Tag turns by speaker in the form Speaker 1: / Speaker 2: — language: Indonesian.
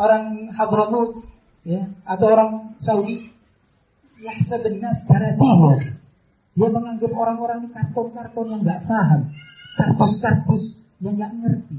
Speaker 1: orang Hadramut ya atau orang Saudi lah sebenarnya secara timur, Dia menganggap orang-orang ini karton-karton yang nggak paham, kardus-kardus yang nggak ngerti.